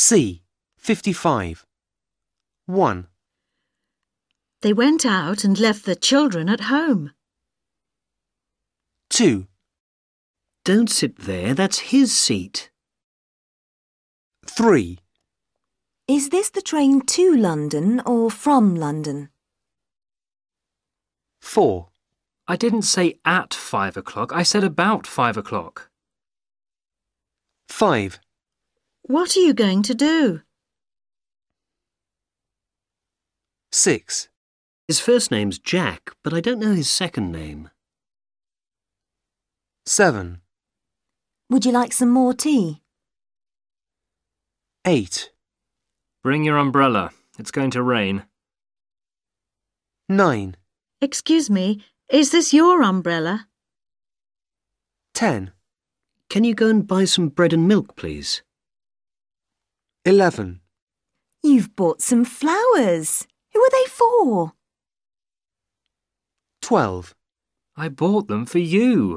C. 55. 1, They went out and left the children at home. 2, Don't sit there, that's his seat. 3, Is this the train to London or from London? 4, I didn't say at five o'clock, I said about five o'clock. 5, What are you going to do? 6, His first name's Jack, but I don't know his second name. 7, Would you like some more tea? 8, Bring your umbrella, it's going to rain. 9, Excuse me, is this your umbrella? 10, Can you go and buy some bread and milk, please? 11, You've bought some flowers. Who are they for? 12. I bought them for you.